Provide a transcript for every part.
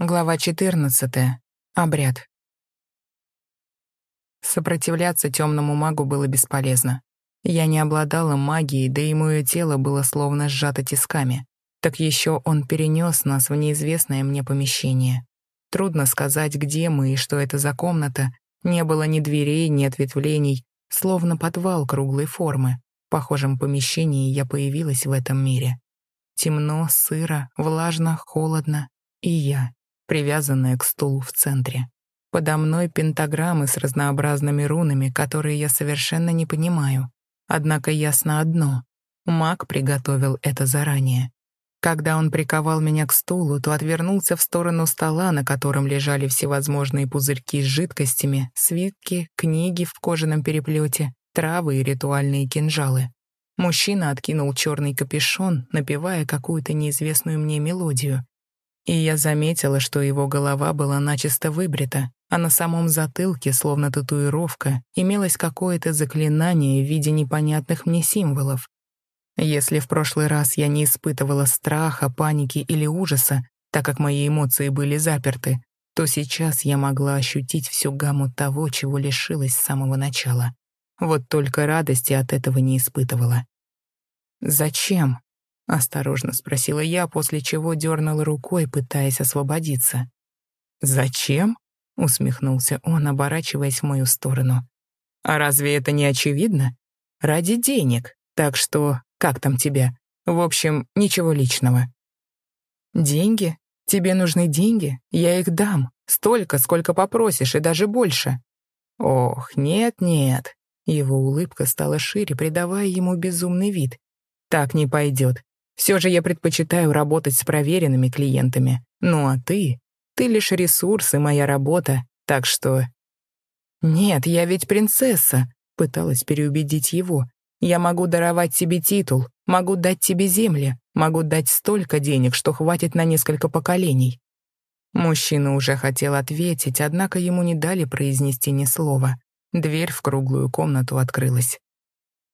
Глава 14. Обряд. Сопротивляться темному магу было бесполезно. Я не обладала магией, да и мое тело было словно сжато тисками. Так еще он перенес нас в неизвестное мне помещение. Трудно сказать, где мы и что это за комната. Не было ни дверей, ни ответвлений, словно подвал круглой формы. В похожем помещении я появилась в этом мире. Темно, сыро, влажно, холодно. И я, привязанная к стулу в центре. Подо мной пентаграммы с разнообразными рунами, которые я совершенно не понимаю. Однако ясно одно — маг приготовил это заранее. Когда он приковал меня к стулу, то отвернулся в сторону стола, на котором лежали всевозможные пузырьки с жидкостями, свитки, книги в кожаном переплете, травы и ритуальные кинжалы. Мужчина откинул черный капюшон, напевая какую-то неизвестную мне мелодию, и я заметила, что его голова была начисто выбрита, а на самом затылке, словно татуировка, имелось какое-то заклинание в виде непонятных мне символов. Если в прошлый раз я не испытывала страха, паники или ужаса, так как мои эмоции были заперты, то сейчас я могла ощутить всю гамму того, чего лишилась с самого начала. Вот только радости от этого не испытывала. «Зачем?» — осторожно спросила я, после чего дернула рукой, пытаясь освободиться. «Зачем?» — усмехнулся он, оборачиваясь в мою сторону. «А разве это не очевидно? Ради денег. Так что, как там тебя? В общем, ничего личного». «Деньги? Тебе нужны деньги? Я их дам. Столько, сколько попросишь, и даже больше». «Ох, нет-нет». Его улыбка стала шире, придавая ему безумный вид. «Так не пойдет. Все же я предпочитаю работать с проверенными клиентами. Ну а ты? Ты лишь ресурс и моя работа, так что... Нет, я ведь принцесса, пыталась переубедить его. Я могу даровать тебе титул, могу дать тебе земли, могу дать столько денег, что хватит на несколько поколений. Мужчина уже хотел ответить, однако ему не дали произнести ни слова. Дверь в круглую комнату открылась.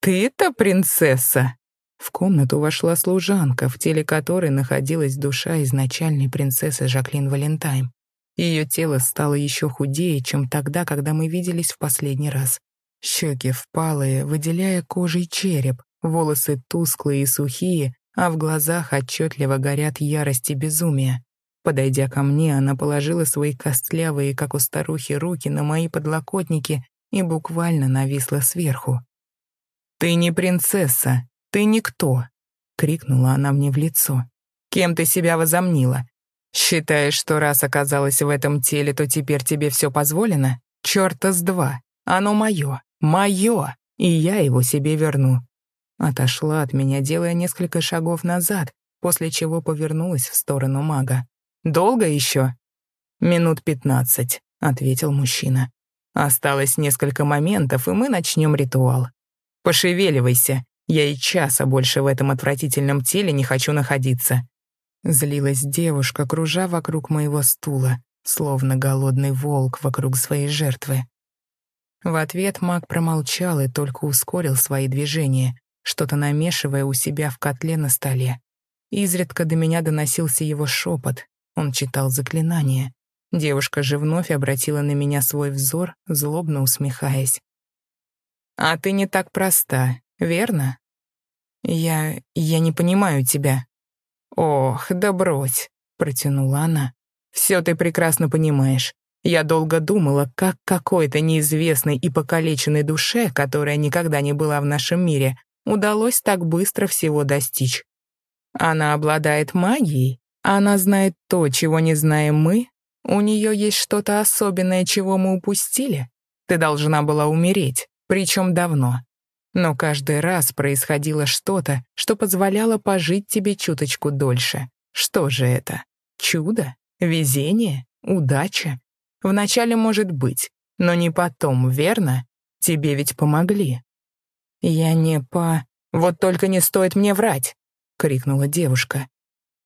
«Ты-то принцесса!» В комнату вошла служанка, в теле которой находилась душа изначальной принцессы Жаклин Валентайн. Ее тело стало еще худее, чем тогда, когда мы виделись в последний раз. Щеки впалые, выделяя кожей череп, волосы тусклые и сухие, а в глазах отчетливо горят ярость и безумие. Подойдя ко мне, она положила свои костлявые, как у старухи, руки на мои подлокотники и буквально нависла сверху. «Ты не принцесса, «Ты никто!» — крикнула она мне в лицо. «Кем ты себя возомнила? Считаешь, что раз оказалась в этом теле, то теперь тебе все позволено? Чёрта с два! Оно мое! Мое! И я его себе верну!» Отошла от меня, делая несколько шагов назад, после чего повернулась в сторону мага. «Долго еще?» «Минут пятнадцать», — ответил мужчина. «Осталось несколько моментов, и мы начнем ритуал. Пошевеливайся, я и часа больше в этом отвратительном теле не хочу находиться. Злилась девушка, кружа вокруг моего стула, словно голодный волк вокруг своей жертвы. В ответ маг промолчал и только ускорил свои движения, что-то намешивая у себя в котле на столе. Изредка до меня доносился его шепот. Он читал заклинание. Девушка же вновь обратила на меня свой взор, злобно усмехаясь. «А ты не так проста верно? Я... я не понимаю тебя. Ох, да брось, протянула она. Все ты прекрасно понимаешь. Я долго думала, как какой-то неизвестной и покалеченной душе, которая никогда не была в нашем мире, удалось так быстро всего достичь. Она обладает магией, она знает то, чего не знаем мы, у нее есть что-то особенное, чего мы упустили. Ты должна была умереть, причем давно. Но каждый раз происходило что-то, что позволяло пожить тебе чуточку дольше. Что же это? Чудо? Везение? Удача? Вначале может быть, но не потом, верно? Тебе ведь помогли. Я не по... Вот только не стоит мне врать, крикнула девушка.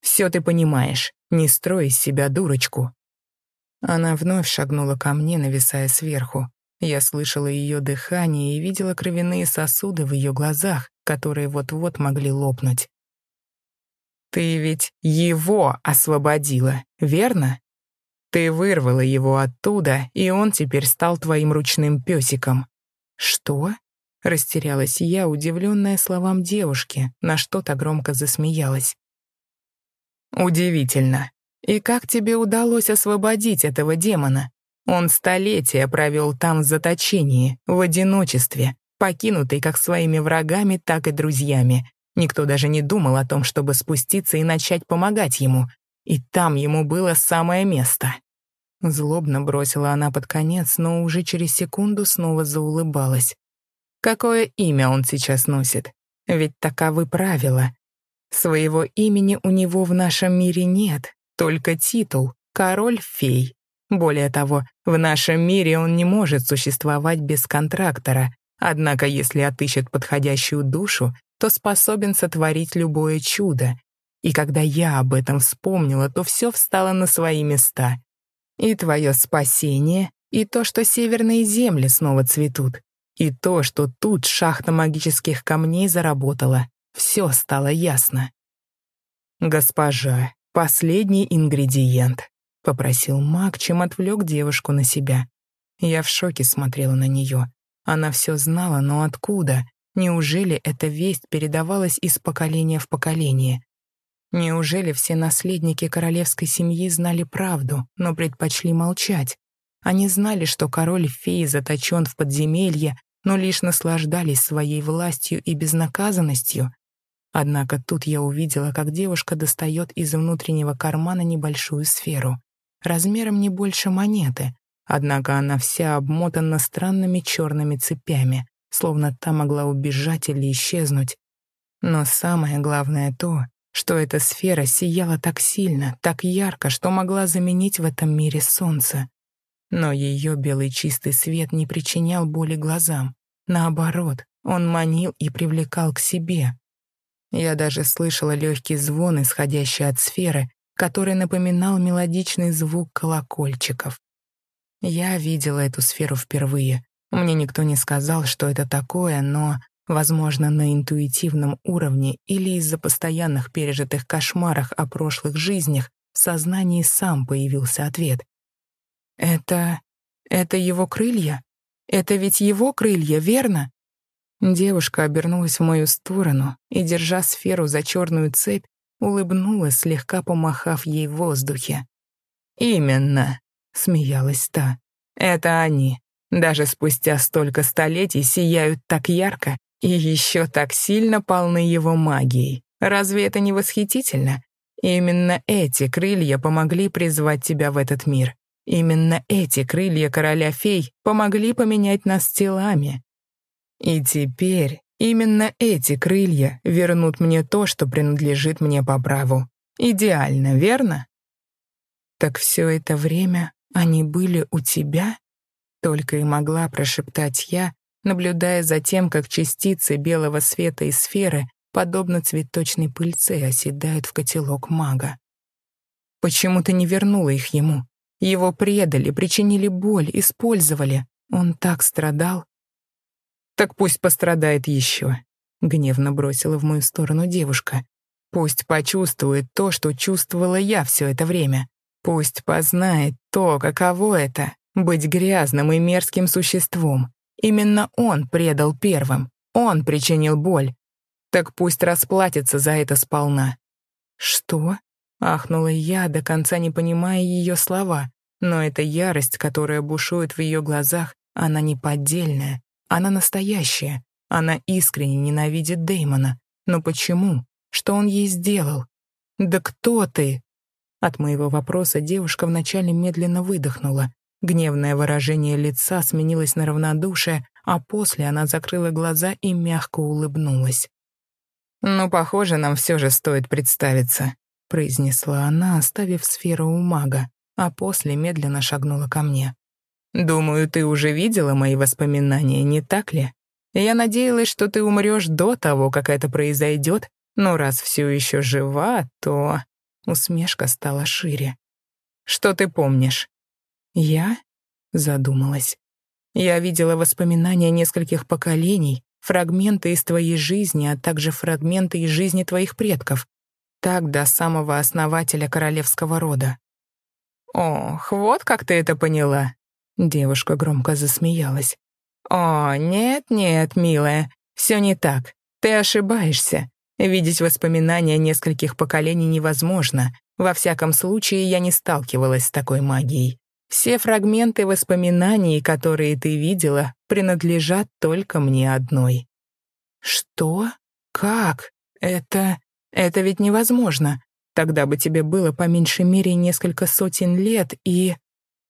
Все ты понимаешь, не строй из себя дурочку. Она вновь шагнула ко мне, нависая сверху. Я слышала ее дыхание и видела кровяные сосуды в ее глазах, которые вот-вот могли лопнуть. «Ты ведь его освободила, верно? Ты вырвала его оттуда, и он теперь стал твоим ручным песиком». «Что?» — растерялась я, удивленная словам девушки, на что-то громко засмеялась. «Удивительно. И как тебе удалось освободить этого демона? Он столетия провел там в заточении, в одиночестве, покинутый как своими врагами, так и друзьями. Никто даже не думал о том, чтобы спуститься и начать помогать ему. И там ему было самое место. Злобно бросила она под конец, но уже через секунду снова заулыбалась. Какое имя он сейчас носит? Ведь таковы правила. Своего имени у него в нашем мире нет, только титул — король-фей. Более того, в нашем мире он не может существовать без контрактора, однако если отыщет подходящую душу, то способен сотворить любое чудо. И когда я об этом вспомнила, то все встало на свои места. И твое спасение, и то, что северные земли снова цветут, и то, что тут шахта магических камней заработала. Все стало ясно. «Госпожа, последний ингредиент», — попросил маг, чем отвлек девушку на себя. Я в шоке смотрела на нее. Она все знала, но откуда? Неужели эта весть передавалась из поколения в поколение? Неужели все наследники королевской семьи знали правду, но предпочли молчать? Они знали, что король феи заточен в подземелье, но лишь наслаждались своей властью и безнаказанностью. Однако тут я увидела, как девушка достает из внутреннего кармана небольшую сферу, размером не больше монеты, однако она вся обмотана странными черными цепями, словно та могла убежать или исчезнуть. Но самое главное то, что эта сфера сияла так сильно, так ярко, что могла заменить в этом мире солнце. Но ее белый чистый свет не причинял боли глазам. Наоборот, он манил и привлекал к себе, я даже слышала легкий звон, исходящий от сферы, который напоминал мелодичный звук колокольчиков. Я видела эту сферу впервые. Мне никто не сказал, что это такое, но, возможно, на интуитивном уровне или из-за постоянных пережитых кошмарах о прошлых жизнях в сознании сам появился ответ. «Это... это его крылья? Это ведь его крылья, верно?» Девушка обернулась в мою сторону и, держа сферу за черную цепь, улыбнулась, слегка помахав ей в воздухе. «Именно», — смеялась та, — «это они. Даже спустя столько столетий сияют так ярко и еще так сильно полны его магией. Разве это не восхитительно? Именно эти крылья помогли призвать тебя в этот мир. Именно эти крылья короля фей помогли поменять нас телами, и теперь именно эти крылья вернут мне то, что принадлежит мне по праву. Идеально, верно? Так все это время они были у тебя? Только и могла прошептать я, наблюдая за тем, как частицы белого света и сферы, подобно цветочной пыльце, оседают в котелок мага. Почему ты не вернула их ему? Его предали, причинили боль, использовали. Он так страдал, «Так пусть пострадает еще», — гневно бросила в мою сторону девушка. «Пусть почувствует то, что чувствовала я все это время. Пусть познает то, каково это — быть грязным и мерзким существом. Именно он предал первым, он причинил боль. Так пусть расплатится за это сполна». «Что?» — ахнула я, до конца не понимая ее слова. Но эта ярость, которая бушует в ее глазах, она неподдельная. Она настоящая. Она искренне ненавидит Дэймона. Но почему? Что он ей сделал? «Да кто ты?» От моего вопроса девушка вначале медленно выдохнула. Гневное выражение лица сменилось на равнодушие, а после она закрыла глаза и мягко улыбнулась. «Ну, похоже, нам все же стоит представиться», — произнесла она, оставив сферу у мага, а после медленно шагнула ко мне. Думаю, ты уже видела мои воспоминания, не так ли? Я надеялась, что ты умрешь до того, как это произойдет, но раз все еще жива, то...» Усмешка стала шире. «Что ты помнишь?» «Я?» — задумалась. «Я видела воспоминания нескольких поколений, фрагменты из твоей жизни, а также фрагменты из жизни твоих предков. Так до самого основателя королевского рода. «Ох, вот как ты это поняла!» Девушка громко засмеялась. «О, нет-нет, милая, все не так. Ты ошибаешься. Видеть воспоминания нескольких поколений невозможно. Во всяком случае, я не сталкивалась с такой магией. Все фрагменты воспоминаний, которые ты видела, принадлежат только мне одной». «Что? Как? Это... это ведь невозможно. Тогда бы тебе было по меньшей мере несколько сотен лет, и...»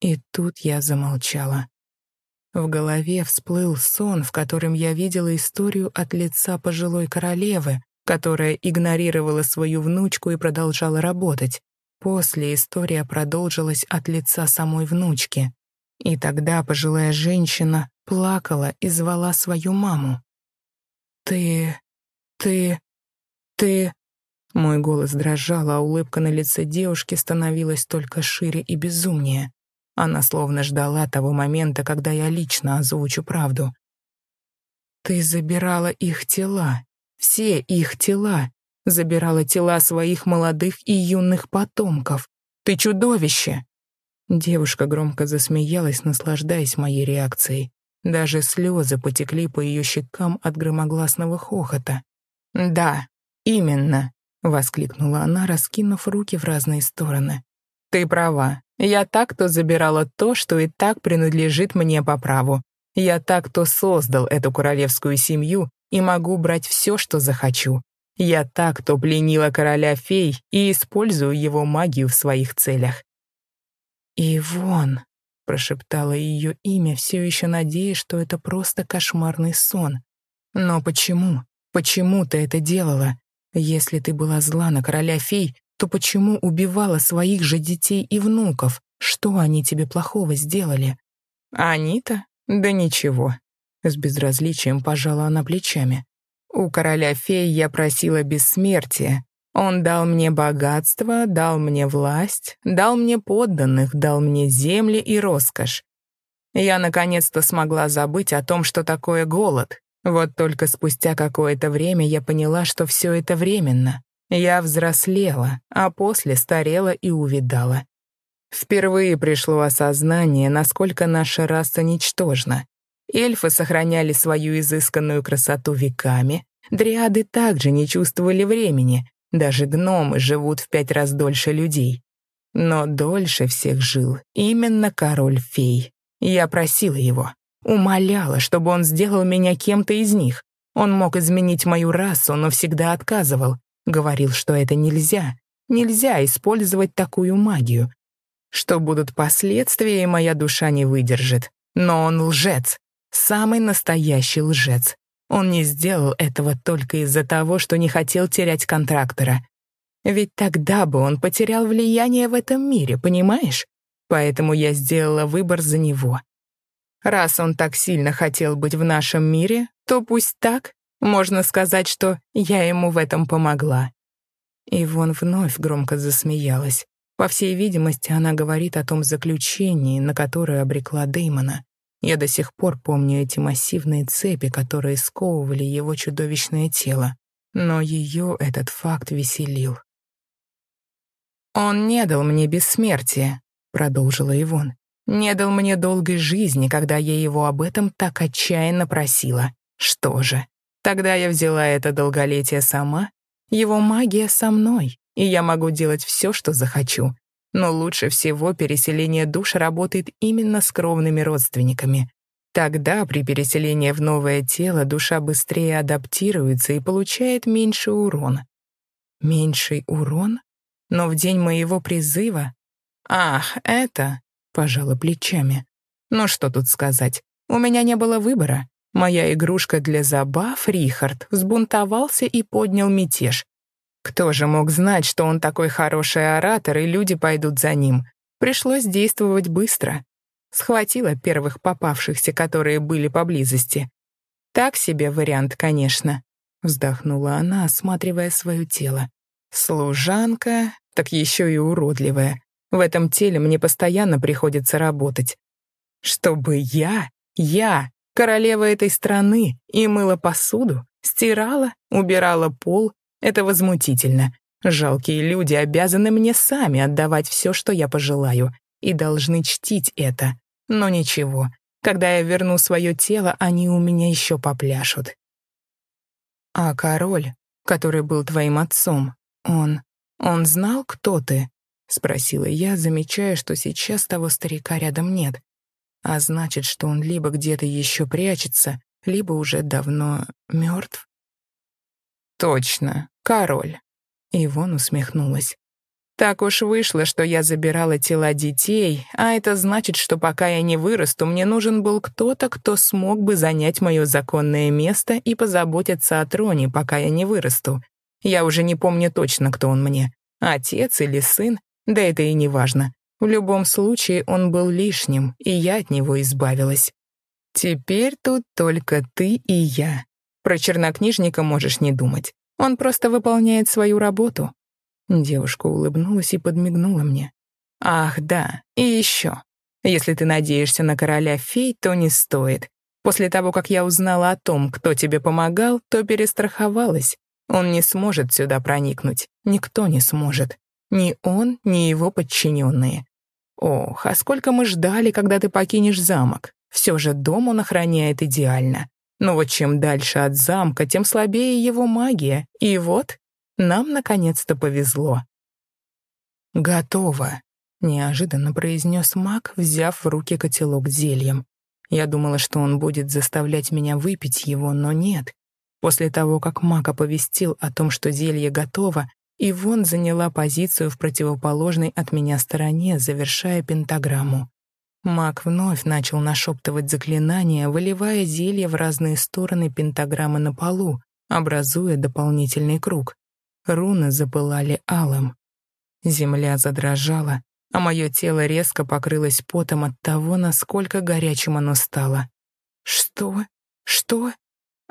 И тут я замолчала. В голове всплыл сон, в котором я видела историю от лица пожилой королевы, которая игнорировала свою внучку и продолжала работать. После история продолжилась от лица самой внучки. И тогда пожилая женщина плакала и звала свою маму. «Ты... ты... ты...» Мой голос дрожал, а улыбка на лице девушки становилась только шире и безумнее. Она словно ждала того момента, когда я лично озвучу правду. «Ты забирала их тела, все их тела, забирала тела своих молодых и юных потомков. Ты чудовище!» Девушка громко засмеялась, наслаждаясь моей реакцией. Даже слезы потекли по ее щекам от громогласного хохота. «Да, именно», — воскликнула она, раскинув руки в разные стороны. «Ты права. Я так-то забирала то, что и так принадлежит мне по праву. Я так-то создал эту королевскую семью и могу брать все, что захочу. Я так-то пленила короля фей и использую его магию в своих целях. «Ивон», — прошептала ее имя, все еще надеясь, что это просто кошмарный сон. «Но почему? Почему ты это делала? Если ты была зла на короля фей, то почему убивала своих же детей и внуков? Что они тебе плохого сделали? Они-то? Да ничего. С безразличием пожала она плечами. У короля фей я просила бессмертия. Он дал мне богатство, дал мне власть, дал мне подданных, дал мне земли и роскошь. Я наконец-то смогла забыть о том, что такое голод. Вот только спустя какое-то время я поняла, что все это временно. Я взрослела, а после старела и увидала. Впервые пришло осознание, насколько наша раса ничтожна. Эльфы сохраняли свою изысканную красоту веками, дриады также не чувствовали времени, даже гномы живут в пять раз дольше людей. Но дольше всех жил именно король-фей. Я просила его, умоляла, чтобы он сделал меня кем-то из них. Он мог изменить мою расу, но всегда отказывал. Говорил, что это нельзя. Нельзя использовать такую магию. Что будут последствия, моя душа не выдержит. Но он лжец. Самый настоящий лжец. Он не сделал этого только из-за того, что не хотел терять контрактора. Ведь тогда бы он потерял влияние в этом мире, понимаешь? Поэтому я сделала выбор за него. Раз он так сильно хотел быть в нашем мире, то пусть так. Можно сказать, что я ему в этом помогла». Ивон вновь громко засмеялась. По всей видимости, она говорит о том заключении, на которое обрекла Дэймона. Я до сих пор помню эти массивные цепи, которые сковывали его чудовищное тело. Но ее этот факт веселил. «Он не дал мне бессмертия», — продолжила Ивон. «Не дал мне долгой жизни, когда я его об этом так отчаянно просила. Что же, Тогда я взяла это долголетие сама. Его магия со мной, и я могу делать все, что захочу. Но лучше всего переселение душ работает именно с кровными родственниками. Тогда при переселении в новое тело душа быстрее адаптируется и получает меньший урон. Меньший урон? Но в день моего призыва... Ах, это... Пожала плечами. Ну что тут сказать? У меня не было выбора. Моя игрушка для забав, Рихард, взбунтовался и поднял мятеж. Кто же мог знать, что он такой хороший оратор, и люди пойдут за ним? Пришлось действовать быстро. Схватила первых попавшихся, которые были поблизости. Так себе вариант, конечно. Вздохнула она, осматривая свое тело. Служанка, так еще и уродливая. В этом теле мне постоянно приходится работать. Чтобы я, я, королева этой страны, и мыла посуду, стирала, убирала пол. Это возмутительно. Жалкие люди обязаны мне сами отдавать все, что я пожелаю. и должны чтить это. Но ничего, когда я верну свое тело, они у меня еще попляшут. А король, который был твоим отцом, он... он знал, кто ты? Спросила я, замечая, что сейчас того старика рядом нет. А значит, что он либо где-то еще прячется, либо уже давно мертв. Точно, король. Ивон усмехнулась. Так уж вышло, что я забирала тела детей, а это значит, что пока я не вырасту, мне нужен был кто-то, кто смог бы занять мое законное место и позаботиться о троне, пока я не вырасту. Я уже не помню точно, кто он мне. Отец или сын, да это и не важно. В любом случае он был лишним, и я от него избавилась. Теперь тут только ты и я. Про чернокнижника можешь не думать. Он просто выполняет свою работу. Девушка улыбнулась и подмигнула мне. «Ах, да, и еще. Если ты надеешься на короля фей, то не стоит. После того, как я узнала о том, кто тебе помогал, то перестраховалась. Он не сможет сюда проникнуть. Никто не сможет. Ни он, ни его подчиненные. Ох, а сколько мы ждали, когда ты покинешь замок. Все же дом он охраняет идеально. Но вот чем дальше от замка, тем слабее его магия. И вот нам наконец-то повезло. «Готово», — неожиданно произнес маг, взяв в руки котелок с зельем. Я думала, что он будет заставлять меня выпить его, но нет. После того, как маг оповестил о том, что зелье готово, Ивон заняла позицию в противоположной от меня стороне, завершая пентаграмму. Маг вновь начал нашептывать заклинания, выливая зелье в разные стороны пентаграммы на полу, образуя дополнительный круг. Руны запылали алым. Земля задрожала, а мое тело резко покрылось потом от того, насколько горячим оно стало. «Что? Что?»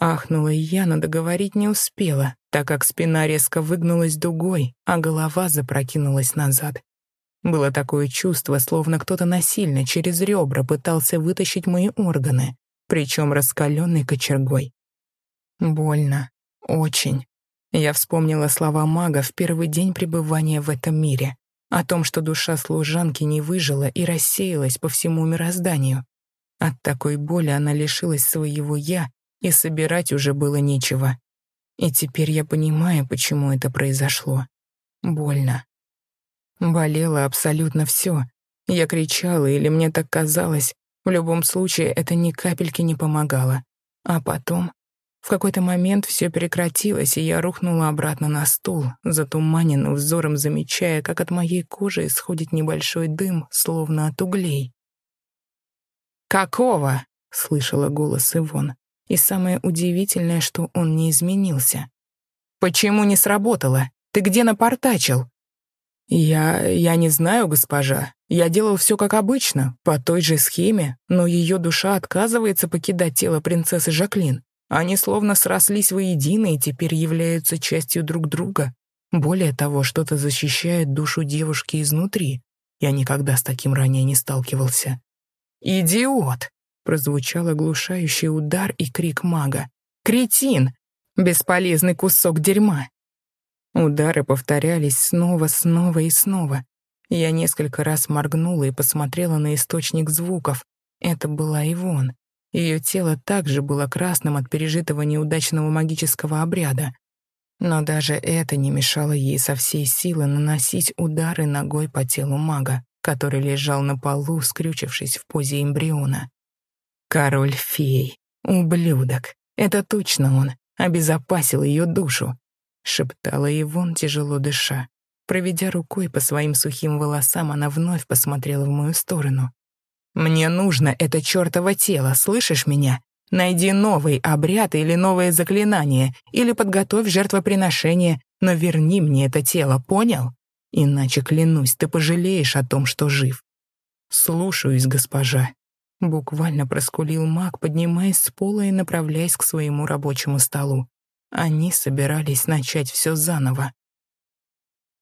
Ахнула я, но договорить не успела, так как спина резко выгнулась дугой, а голова запрокинулась назад. Было такое чувство, словно кто-то насильно через ребра пытался вытащить мои органы, причем раскаленной кочергой. Больно. Очень. Я вспомнила слова мага в первый день пребывания в этом мире, о том, что душа служанки не выжила и рассеялась по всему мирозданию. От такой боли она лишилась своего «я», и собирать уже было нечего. И теперь я понимаю, почему это произошло. Больно. Болело абсолютно все. Я кричала, или мне так казалось. В любом случае, это ни капельки не помогало. А потом в какой-то момент все прекратилось, и я рухнула обратно на стул, затуманенным взором замечая, как от моей кожи исходит небольшой дым, словно от углей. «Какого?» — слышала голос Ивон. И самое удивительное, что он не изменился. «Почему не сработало? Ты где напортачил?» «Я... я не знаю, госпожа. Я делал все как обычно, по той же схеме, но ее душа отказывается покидать тело принцессы Жаклин. Они словно срослись воедино и теперь являются частью друг друга. Более того, что-то защищает душу девушки изнутри. Я никогда с таким ранее не сталкивался. «Идиот!» — прозвучал оглушающий удар и крик мага. «Кретин! Бесполезный кусок дерьма!» Удары повторялись снова, снова и снова. Я несколько раз моргнула и посмотрела на источник звуков. Это была Ивон. Ее тело также было красным от пережитого неудачного магического обряда. Но даже это не мешало ей со всей силы наносить удары ногой по телу мага, который лежал на полу, скрючившись в позе эмбриона. Король-фей, ублюдок, это точно он, обезопасил ее душу, шептала Ивон, тяжело дыша. Проведя рукой по своим сухим волосам, она вновь посмотрела в мою сторону. Мне нужно это чертово тело, слышишь меня? Найди новый обряд или новое заклинание, или подготовь жертвоприношение, но верни мне это тело, понял? Иначе, клянусь, ты пожалеешь о том, что жив. Слушаюсь, госпожа. Буквально проскулил маг, поднимаясь с пола и направляясь к своему рабочему столу. Они собирались начать все заново.